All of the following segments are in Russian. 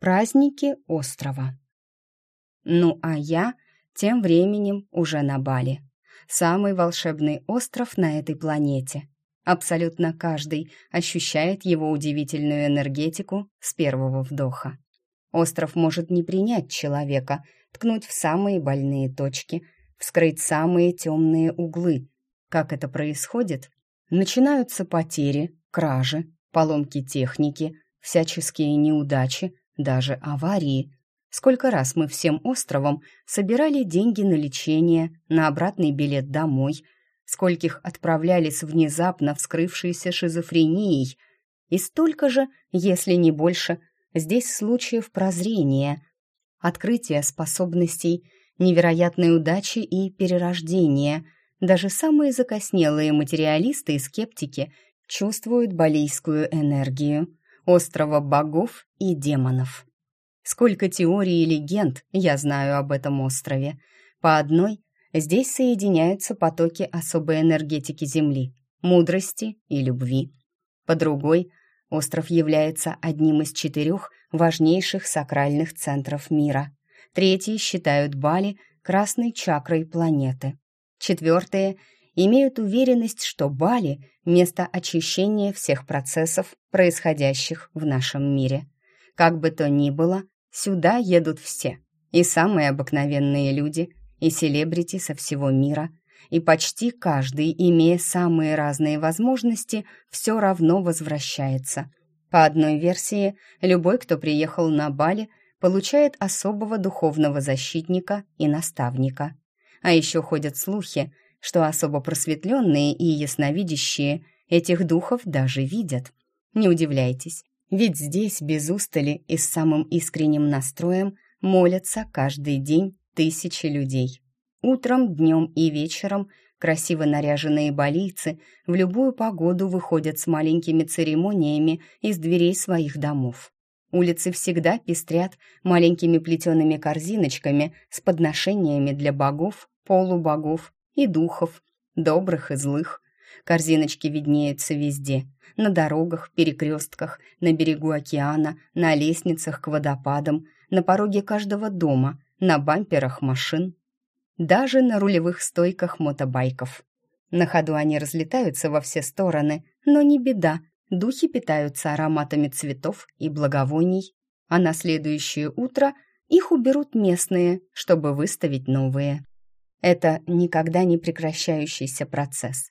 Праздники острова. Ну а я тем временем уже на Бали. Самый волшебный остров на этой планете. Абсолютно каждый ощущает его удивительную энергетику с первого вдоха. Остров может не принять человека, ткнуть в самые больные точки, вскрыть самые темные углы. Как это происходит? Начинаются потери, кражи, поломки техники, всяческие неудачи, даже аварии. Сколько раз мы всем островом собирали деньги на лечение, на обратный билет домой, скольких отправляли с внезапно вскрывшейся шизофренией, и столько же, если не больше, здесь случаев прозрения, открытия способностей, невероятной удачи и перерождения. Даже самые закоснелые материалисты и скептики чувствуют балийскую энергию, острова богов и демонов. Сколько теорий и легенд я знаю об этом острове. По одной, здесь соединяются потоки особой энергетики Земли, мудрости и любви. По другой, остров является одним из четырех важнейших сакральных центров мира. Третьи считают Бали красной чакрой планеты. Четвертые имеют уверенность, что Бали — место очищения всех процессов, происходящих в нашем мире. Как бы то ни было, Сюда едут все, и самые обыкновенные люди, и селебрити со всего мира, и почти каждый, имея самые разные возможности, все равно возвращается. По одной версии, любой, кто приехал на Бали, получает особого духовного защитника и наставника. А еще ходят слухи, что особо просветленные и ясновидящие этих духов даже видят. Не удивляйтесь, ведь здесь без устали и с самым искренним настроем молятся каждый день тысячи людей. Утром, днем и вечером красиво наряженные болийцы в любую погоду выходят с маленькими церемониями из дверей своих домов. Улицы всегда пестрят маленькими плетеными корзиночками с подношениями для богов, полубогов и духов, добрых и злых. Корзиночки виднеются везде, на дорогах, перекрестках, на берегу океана, на лестницах к водопадам, на пороге каждого дома, на бамперах машин, даже на рулевых стойках мотобайков. На ходу они разлетаются во все стороны, но не беда, духи питаются ароматами цветов и благовоний, а на следующее утро их уберут местные, чтобы выставить новые. Это никогда не прекращающийся процесс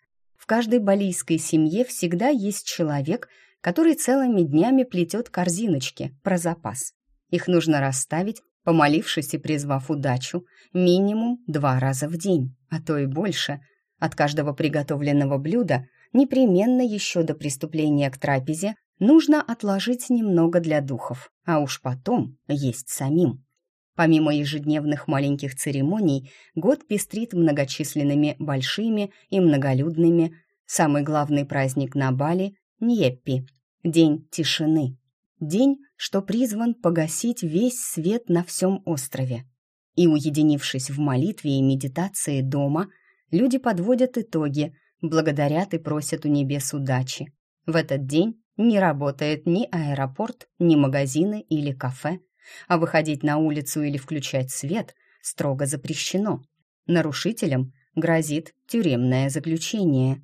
каждой балийской семье всегда есть человек, который целыми днями плетет корзиночки про запас. Их нужно расставить, помолившись и призвав удачу, минимум два раза в день, а то и больше. От каждого приготовленного блюда непременно еще до приступления к трапезе нужно отложить немного для духов, а уж потом есть самим. Помимо ежедневных маленьких церемоний, год пестрит многочисленными большими и многолюдными. Самый главный праздник на Бали — Ньеппи, день тишины. День, что призван погасить весь свет на всем острове. И, уединившись в молитве и медитации дома, люди подводят итоги, благодарят и просят у небес удачи. В этот день не работает ни аэропорт, ни магазины или кафе а выходить на улицу или включать свет строго запрещено. Нарушителям грозит тюремное заключение.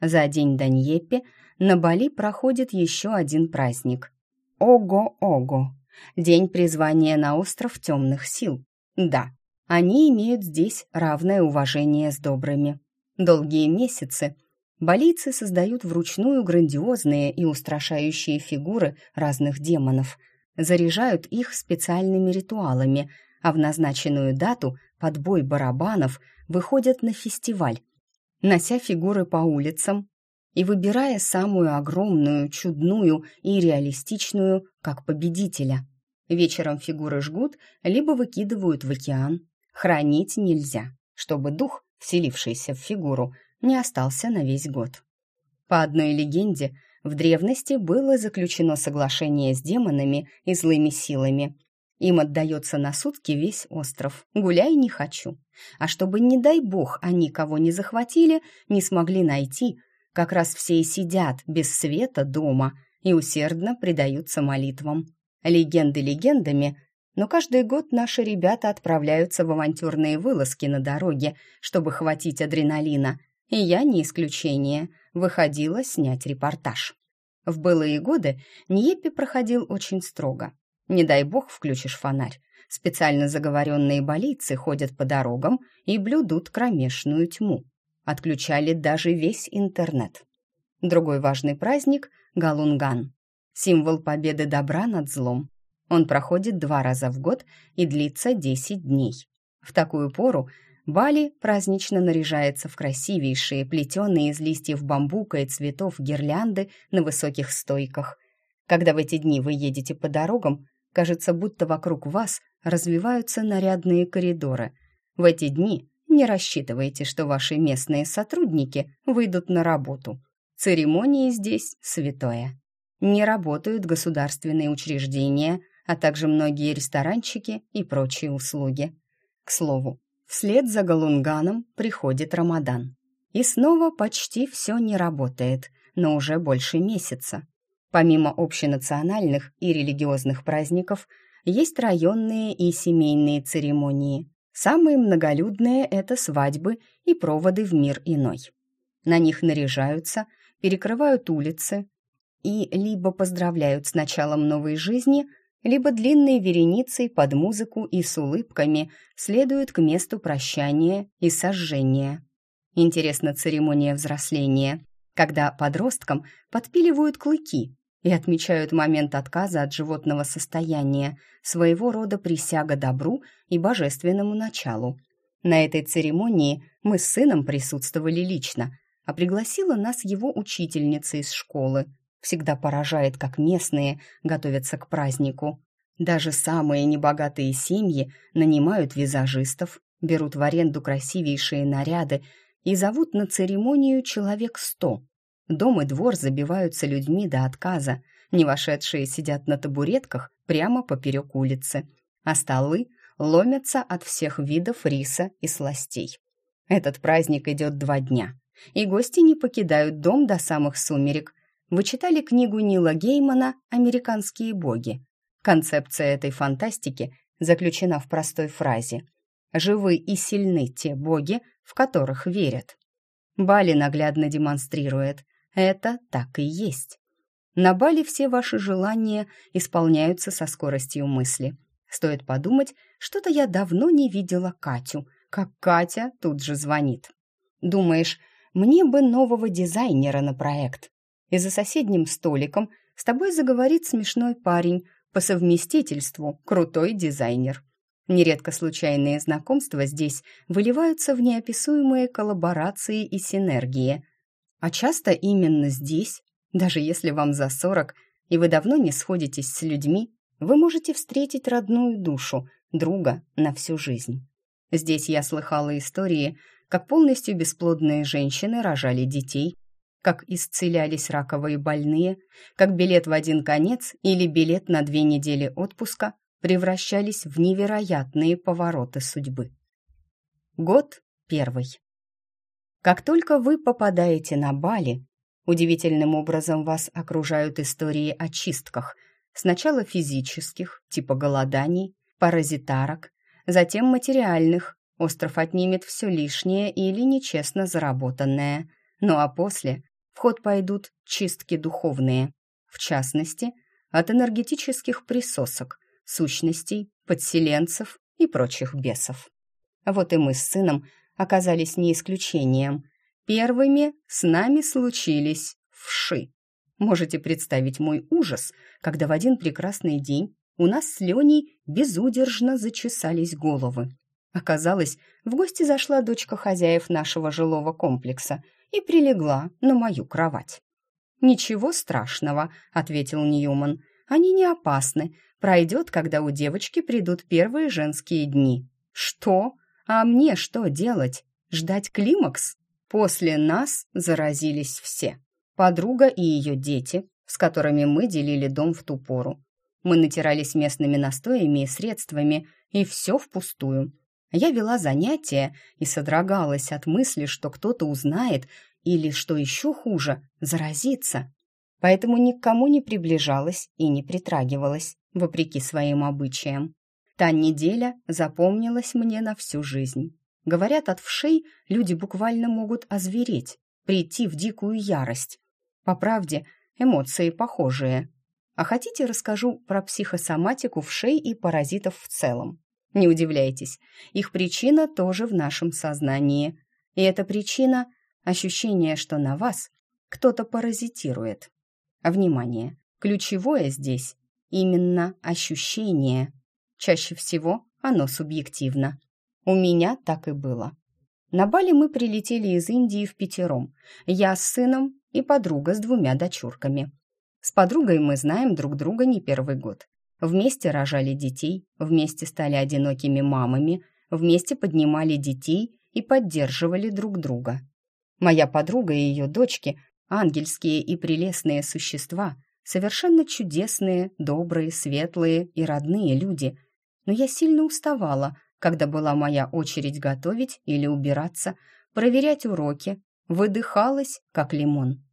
За день Даньеппе на Бали проходит еще один праздник. Ого-Ого! День призвания на остров темных сил. Да, они имеют здесь равное уважение с добрыми. Долгие месяцы балийцы создают вручную грандиозные и устрашающие фигуры разных демонов – заряжают их специальными ритуалами, а в назначенную дату под бой барабанов выходят на фестиваль, нося фигуры по улицам и выбирая самую огромную, чудную и реалистичную как победителя. Вечером фигуры жгут, либо выкидывают в океан. Хранить нельзя, чтобы дух, вселившийся в фигуру, не остался на весь год. По одной легенде, в древности было заключено соглашение с демонами и злыми силами. Им отдается на сутки весь остров. Гуляй не хочу. А чтобы, не дай бог, они кого не захватили, не смогли найти, как раз все и сидят без света дома и усердно предаются молитвам. Легенды легендами, но каждый год наши ребята отправляются в авантюрные вылазки на дороге, чтобы хватить адреналина, и я не исключение, выходила снять репортаж. В былые годы Ньеппи проходил очень строго. Не дай бог включишь фонарь. Специально заговоренные болицы ходят по дорогам и блюдут кромешную тьму. Отключали даже весь интернет. Другой важный праздник — Галунган. Символ победы добра над злом. Он проходит два раза в год и длится 10 дней. В такую пору Бали празднично наряжается в красивейшие, плетеные из листьев бамбука и цветов гирлянды на высоких стойках. Когда в эти дни вы едете по дорогам, кажется, будто вокруг вас развиваются нарядные коридоры. В эти дни не рассчитывайте, что ваши местные сотрудники выйдут на работу. Церемонии здесь святое. Не работают государственные учреждения, а также многие ресторанчики и прочие услуги. К слову, Вслед за Галунганом приходит Рамадан. И снова почти все не работает, но уже больше месяца. Помимо общенациональных и религиозных праздников, есть районные и семейные церемонии. Самые многолюдные – это свадьбы и проводы в мир иной. На них наряжаются, перекрывают улицы и либо поздравляют с началом новой жизни – либо длинной вереницей под музыку и с улыбками следуют к месту прощания и сожжения. Интересна церемония взросления, когда подросткам подпиливают клыки и отмечают момент отказа от животного состояния, своего рода присяга добру и божественному началу. На этой церемонии мы с сыном присутствовали лично, а пригласила нас его учительница из школы – Всегда поражает, как местные готовятся к празднику. Даже самые небогатые семьи нанимают визажистов, берут в аренду красивейшие наряды и зовут на церемонию человек сто. Дом и двор забиваются людьми до отказа, не сидят на табуретках прямо поперек улицы, а столы ломятся от всех видов риса и сластей. Этот праздник идет два дня, и гости не покидают дом до самых сумерек, вы читали книгу Нила Геймана «Американские боги». Концепция этой фантастики заключена в простой фразе «Живы и сильны те боги, в которых верят». Бали наглядно демонстрирует «это так и есть». На Бали все ваши желания исполняются со скоростью мысли. Стоит подумать, что-то я давно не видела Катю, как Катя тут же звонит. Думаешь, мне бы нового дизайнера на проект и за соседним столиком с тобой заговорит смешной парень, по совместительству крутой дизайнер. Нередко случайные знакомства здесь выливаются в неописуемые коллаборации и синергии. А часто именно здесь, даже если вам за сорок, и вы давно не сходитесь с людьми, вы можете встретить родную душу, друга на всю жизнь. Здесь я слыхала истории, как полностью бесплодные женщины рожали детей, как исцелялись раковые больные, как билет в один конец или билет на две недели отпуска превращались в невероятные повороты судьбы. Год первый. Как только вы попадаете на Бали, удивительным образом вас окружают истории о чистках, сначала физических, типа голоданий, паразитарок, затем материальных, остров отнимет все лишнее или нечестно заработанное, ну а после в ход пойдут чистки духовные, в частности, от энергетических присосок, сущностей, подселенцев и прочих бесов. Вот и мы с сыном оказались не исключением. Первыми с нами случились вши. Можете представить мой ужас, когда в один прекрасный день у нас с Леней безудержно зачесались головы. Оказалось, в гости зашла дочка хозяев нашего жилого комплекса и прилегла на мою кровать. «Ничего страшного», — ответил Ньюман. «Они не опасны. Пройдет, когда у девочки придут первые женские дни». «Что? А мне что делать? Ждать климакс?» После нас заразились все. Подруга и ее дети, с которыми мы делили дом в ту пору. Мы натирались местными настоями и средствами, и все впустую. Я вела занятия и содрогалась от мысли, что кто-то узнает или, что еще хуже, заразится. Поэтому никому не приближалась и не притрагивалась. вопреки своим обычаям. Та неделя запомнилась мне на всю жизнь. Говорят, от вшей люди буквально могут озвереть, прийти в дикую ярость. По правде, эмоции похожие. А хотите, расскажу про психосоматику вшей и паразитов в целом. Не удивляйтесь, их причина тоже в нашем сознании. И эта причина – ощущение, что на вас кто-то паразитирует. А внимание, ключевое здесь – именно ощущение. Чаще всего оно субъективно. У меня так и было. На Бали мы прилетели из Индии в пятером. Я с сыном и подруга с двумя дочурками. С подругой мы знаем друг друга не первый год. Вместе рожали детей, вместе стали одинокими мамами, вместе поднимали детей и поддерживали друг друга. Моя подруга и ее дочки – ангельские и прелестные существа, совершенно чудесные, добрые, светлые и родные люди. Но я сильно уставала – когда была моя очередь готовить или убираться, проверять уроки, выдыхалась, как лимон.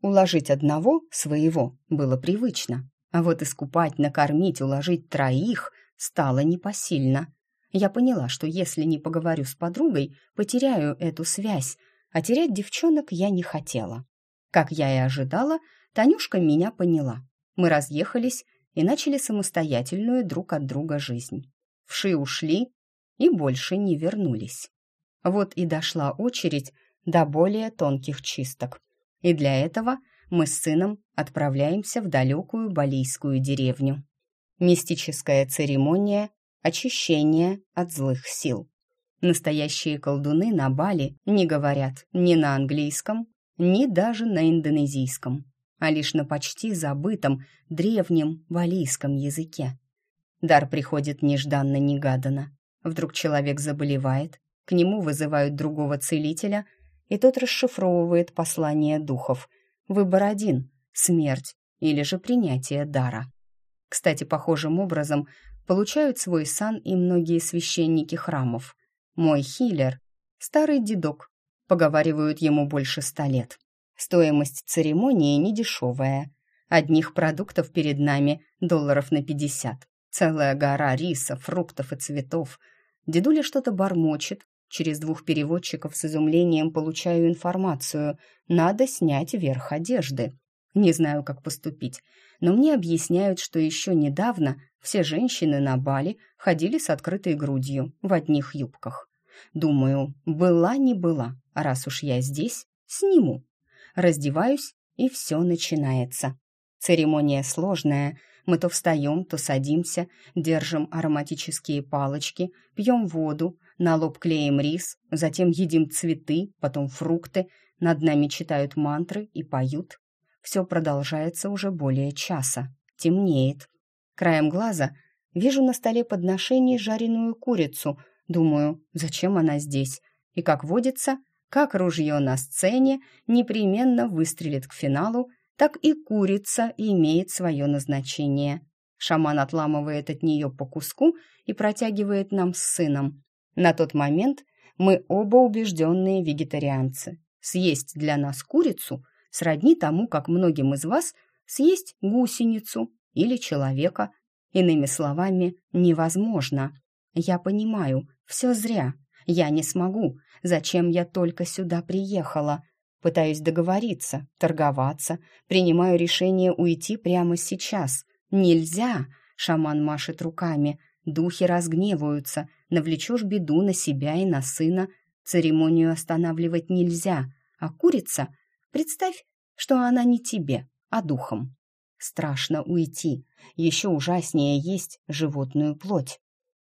Уложить одного, своего, было привычно, а вот искупать, накормить, уложить троих стало непосильно. Я поняла, что если не поговорю с подругой, потеряю эту связь, а терять девчонок я не хотела. Как я и ожидала, Танюшка меня поняла. Мы разъехались и начали самостоятельную друг от друга жизнь. Вши ушли, и больше не вернулись. Вот и дошла очередь до более тонких чисток. И для этого мы с сыном отправляемся в далекую балийскую деревню. Мистическая церемония очищения от злых сил. Настоящие колдуны на Бали не говорят ни на английском, ни даже на индонезийском, а лишь на почти забытом древнем валийском языке. Дар приходит нежданно-негаданно. Вдруг человек заболевает, к нему вызывают другого целителя, и тот расшифровывает послание духов. Выбор один — смерть или же принятие дара. Кстати, похожим образом получают свой сан и многие священники храмов. Мой хилер — старый дедок, поговаривают ему больше ста лет. Стоимость церемонии недешевая. Одних продуктов перед нами долларов на пятьдесят. Целая гора риса, фруктов и цветов. Дедуля что-то бормочет. Через двух переводчиков с изумлением получаю информацию. Надо снять верх одежды. Не знаю, как поступить, но мне объясняют, что еще недавно все женщины на Бали ходили с открытой грудью в одних юбках. Думаю, была не была, раз уж я здесь, сниму. Раздеваюсь, и все начинается. Церемония сложная, мы то встаем, то садимся, держим ароматические палочки, пьем воду, на лоб клеим рис, затем едим цветы, потом фрукты, над нами читают мантры и поют. Все продолжается уже более часа. Темнеет. Краем глаза вижу на столе подношений жареную курицу. Думаю, зачем она здесь? И как водится, как ружье на сцене непременно выстрелит к финалу так и курица имеет свое назначение. Шаман отламывает от нее по куску и протягивает нам с сыном. На тот момент мы оба убежденные вегетарианцы. Съесть для нас курицу сродни тому, как многим из вас съесть гусеницу или человека. Иными словами, невозможно. Я понимаю, все зря. Я не смогу. Зачем я только сюда приехала? Пытаюсь договориться, торговаться, принимаю решение уйти прямо сейчас. Нельзя! Шаман машет руками. Духи разгневаются. Навлечешь беду на себя и на сына. Церемонию останавливать нельзя. А курица? Представь, что она не тебе, а духом. Страшно уйти. Еще ужаснее есть животную плоть.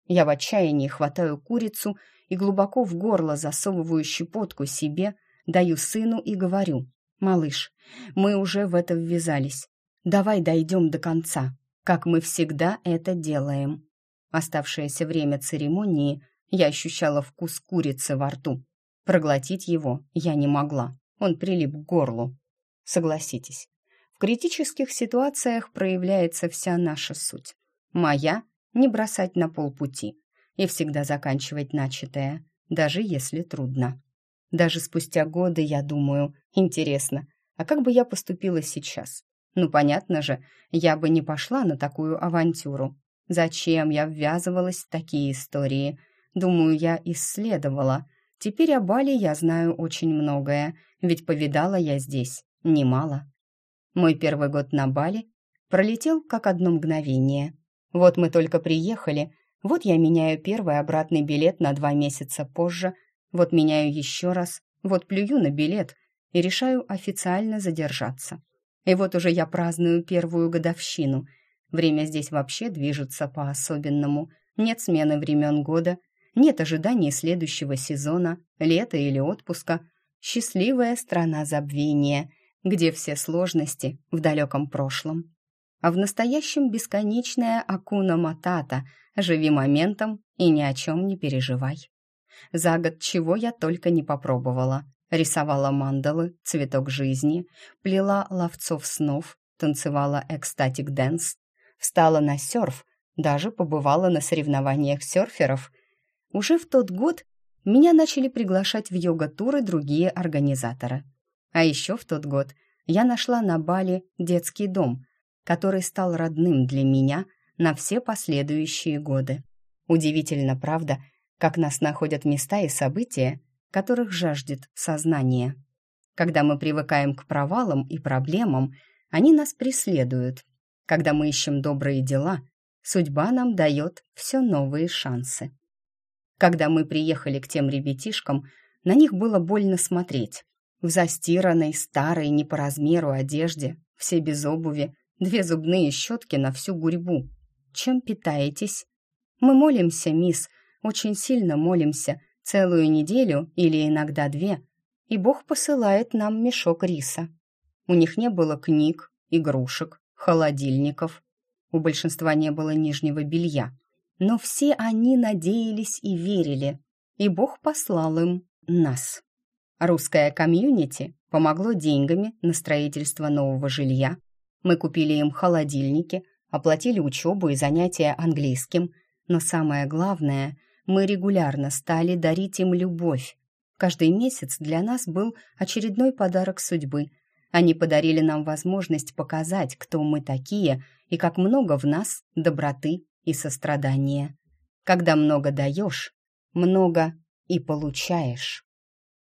Я в отчаянии хватаю курицу и глубоко в горло засовываю щепотку себе, Даю сыну и говорю, «Малыш, мы уже в это ввязались. Давай дойдем до конца, как мы всегда это делаем». Оставшееся время церемонии я ощущала вкус курицы во рту. Проглотить его я не могла, он прилип к горлу. Согласитесь, в критических ситуациях проявляется вся наша суть. Моя — не бросать на полпути и всегда заканчивать начатое, даже если трудно. Даже спустя годы я думаю, интересно, а как бы я поступила сейчас? Ну, понятно же, я бы не пошла на такую авантюру. Зачем я ввязывалась в такие истории? Думаю, я исследовала. Теперь о Бали я знаю очень многое, ведь повидала я здесь немало. Мой первый год на Бали пролетел как одно мгновение. Вот мы только приехали, вот я меняю первый обратный билет на два месяца позже, вот меняю еще раз, вот плюю на билет и решаю официально задержаться. И вот уже я праздную первую годовщину. Время здесь вообще движется по-особенному. Нет смены времен года, нет ожиданий следующего сезона, лета или отпуска. Счастливая страна забвения, где все сложности в далеком прошлом. А в настоящем бесконечная акуна матата. Живи моментом и ни о чем не переживай. За год чего я только не попробовала. Рисовала мандалы, цветок жизни, плела ловцов снов, танцевала ecstatic dance, встала на серф, даже побывала на соревнованиях серферов. Уже в тот год меня начали приглашать в йога-туры другие организаторы. А еще в тот год я нашла на Бали детский дом, который стал родным для меня на все последующие годы. Удивительно, правда, как нас находят места и события, которых жаждет сознание. Когда мы привыкаем к провалам и проблемам, они нас преследуют. Когда мы ищем добрые дела, судьба нам дает все новые шансы. Когда мы приехали к тем ребятишкам, на них было больно смотреть. В застиранной, старой, не по размеру одежде, все без обуви, две зубные щетки на всю гурьбу. Чем питаетесь? Мы молимся, мисс, очень сильно молимся, целую неделю или иногда две, и Бог посылает нам мешок риса. У них не было книг, игрушек, холодильников. У большинства не было нижнего белья. Но все они надеялись и верили, и Бог послал им нас. Русское комьюнити помогло деньгами на строительство нового жилья. Мы купили им холодильники, оплатили учебу и занятия английским. Но самое главное, мы регулярно стали дарить им любовь. Каждый месяц для нас был очередной подарок судьбы. Они подарили нам возможность показать, кто мы такие и как много в нас доброты и сострадания. Когда много даешь, много и получаешь.